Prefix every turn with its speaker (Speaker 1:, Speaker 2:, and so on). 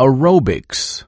Speaker 1: aerobics.